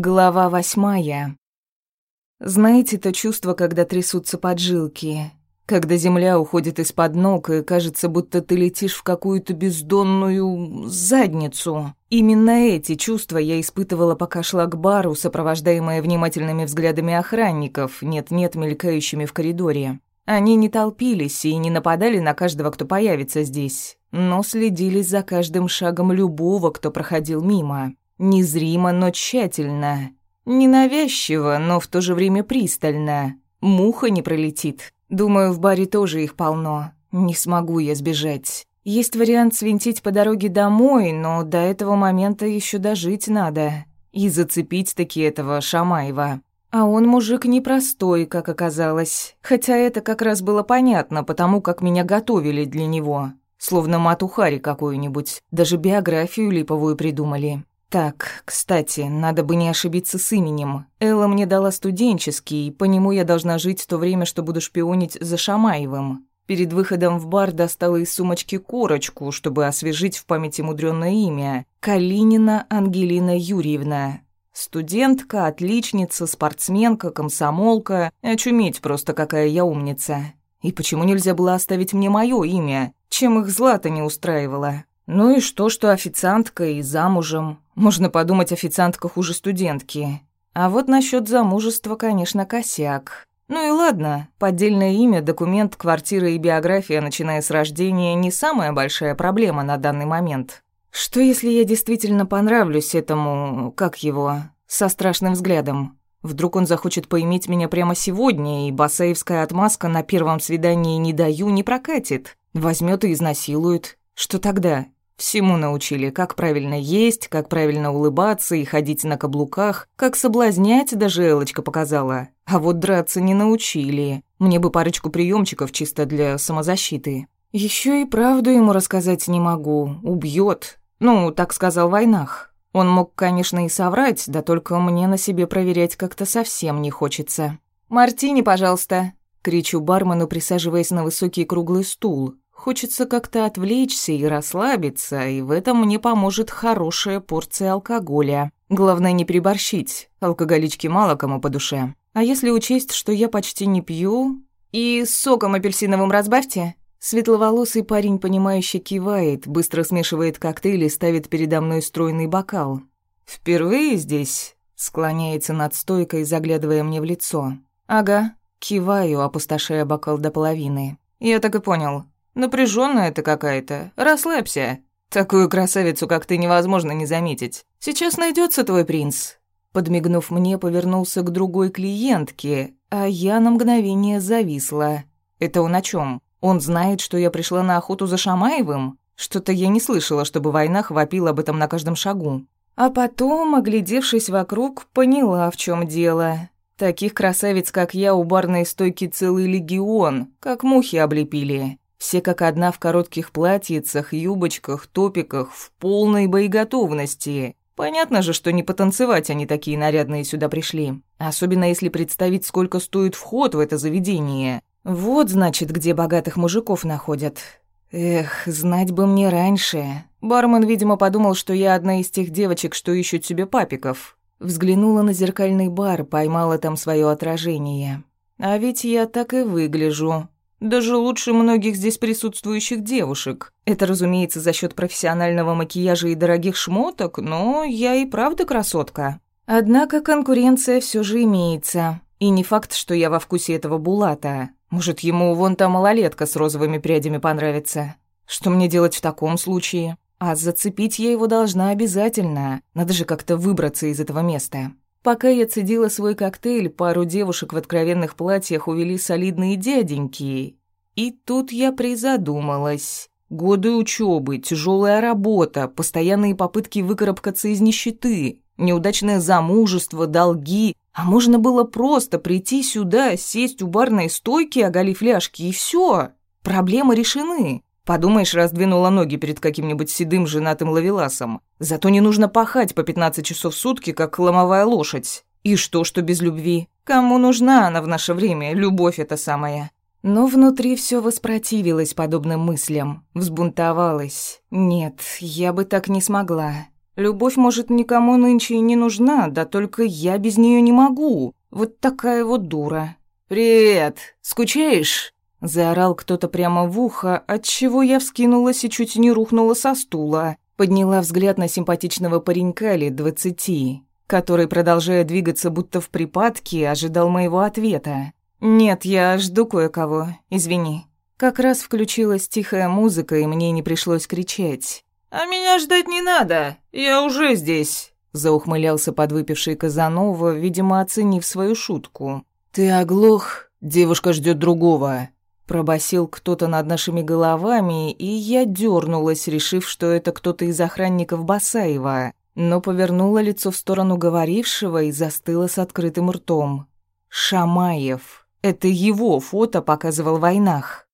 Глава восьмая. Знаете то чувство, когда трясутся поджилки, когда земля уходит из-под ног, и кажется, будто ты летишь в какую-то бездонную задницу. Именно эти чувства я испытывала, пока шла к бару, сопровождаемая внимательными взглядами охранников, нет-нет, мелькающими в коридоре. Они не толпились и не нападали на каждого, кто появится здесь, но следили за каждым шагом любого, кто проходил мимо. Незримо, но тщательно. Ненавязчиво, но в то же время пристально. Муха не пролетит. Думаю, в баре тоже их полно. Не смогу я сбежать. Есть вариант свинтить по дороге домой, но до этого момента еще дожить надо. И зацепить таки этого Шамаева. А он мужик непростой, как оказалось. Хотя это как раз было понятно, потому как меня готовили для него. Словно матухари какую-нибудь. Даже биографию липовую придумали. Так, кстати, надо бы не ошибиться с именем. Элла мне дала студенческий, по нему я должна жить то время, что буду шпионить за Шамаевым. Перед выходом в бар достала из сумочки корочку, чтобы освежить в памяти мудрёное имя. Калинина Ангелина Юрьевна. Студентка, отличница, спортсменка, комсомолка. Очуметь просто, какая я умница. И почему нельзя было оставить мне моё имя? Чем их Злата не устраивала? Ну и что, что официантка и замужем? Можно подумать, официантка хуже студентки. А вот насчет замужества, конечно, косяк. Ну и ладно, поддельное имя, документ, квартира и биография, начиная с рождения, не самая большая проблема на данный момент. Что если я действительно понравлюсь этому, как его, со страшным взглядом? Вдруг он захочет поиметь меня прямо сегодня, и басаевская отмазка на первом свидании «не даю» не прокатит. Возьмет и изнасилует. Что тогда? Всему научили, как правильно есть, как правильно улыбаться и ходить на каблуках, как соблазнять даже Элочка показала. А вот драться не научили. Мне бы парочку приемчиков чисто для самозащиты. Еще и правду ему рассказать не могу. Убьет. Ну, так сказал в войнах. Он мог, конечно, и соврать, да только мне на себе проверять как-то совсем не хочется. «Мартини, пожалуйста», — кричу бармену, присаживаясь на высокий круглый стул. Хочется как-то отвлечься и расслабиться, и в этом мне поможет хорошая порция алкоголя. Главное не переборщить, алкоголички мало кому по душе. А если учесть, что я почти не пью... И соком апельсиновым разбавьте. Светловолосый парень, понимающе кивает, быстро смешивает коктейль и ставит передо мной стройный бокал. «Впервые здесь?» — склоняется над стойкой, заглядывая мне в лицо. «Ага». Киваю, опустошая бокал до половины. «Я так и понял. Напряженная ты какая-то. Расслабься. Такую красавицу, как ты, невозможно не заметить. Сейчас найдется твой принц». Подмигнув мне, повернулся к другой клиентке, а я на мгновение зависла. «Это он о чем? Он знает, что я пришла на охоту за Шамаевым? Что-то я не слышала, чтобы война хвапила об этом на каждом шагу». А потом, оглядевшись вокруг, поняла, в чем дело. Таких красавиц, как я, у барной стойки целый легион, как мухи облепили. Все как одна в коротких платьицах, юбочках, топиках, в полной боеготовности. Понятно же, что не потанцевать они такие нарядные сюда пришли. Особенно если представить, сколько стоит вход в это заведение. Вот, значит, где богатых мужиков находят. Эх, знать бы мне раньше. Бармен, видимо, подумал, что я одна из тех девочек, что ищут себе папиков. Взглянула на зеркальный бар, поймала там свое отражение. А ведь я так и выгляжу. Даже лучше многих здесь присутствующих девушек. Это, разумеется, за счет профессионального макияжа и дорогих шмоток, но я и правда красотка. Однако конкуренция все же имеется. И не факт, что я во вкусе этого Булата. Может, ему вон та малолетка с розовыми прядями понравится. Что мне делать в таком случае? А зацепить я его должна обязательно. Надо же как-то выбраться из этого места. Пока я цедила свой коктейль, пару девушек в откровенных платьях увели солидные дяденьки. И тут я призадумалась. Годы учебы, тяжелая работа, постоянные попытки выкарабкаться из нищеты, неудачное замужество, долги. А можно было просто прийти сюда, сесть у барной стойки, оголив ляжки, и все. Проблемы решены. Подумаешь, раздвинула ноги перед каким-нибудь седым женатым ловеласом. Зато не нужно пахать по 15 часов в сутки, как ломовая лошадь. И что, что без любви? Кому нужна она в наше время, любовь эта самая? Но внутри все воспротивилось подобным мыслям, взбунтовалась. Нет, я бы так не смогла. Любовь, может, никому нынче и не нужна, да только я без нее не могу. Вот такая вот дура. «Привет! Скучаешь?» Заорал кто-то прямо в ухо, отчего я вскинулась и чуть не рухнула со стула. Подняла взгляд на симпатичного паренька лет двадцати, который, продолжая двигаться будто в припадке, ожидал моего ответа. «Нет, я жду кое-кого, извини». Как раз включилась тихая музыка, и мне не пришлось кричать. «А меня ждать не надо, я уже здесь», — заухмылялся подвыпивший Казанова, видимо, оценив свою шутку. «Ты оглох, девушка ждет другого», — пробасил кто-то над нашими головами, и я дернулась, решив, что это кто-то из охранников Басаева, но повернула лицо в сторону говорившего и застыла с открытым ртом. «Шамаев. Это его фото показывал в войнах».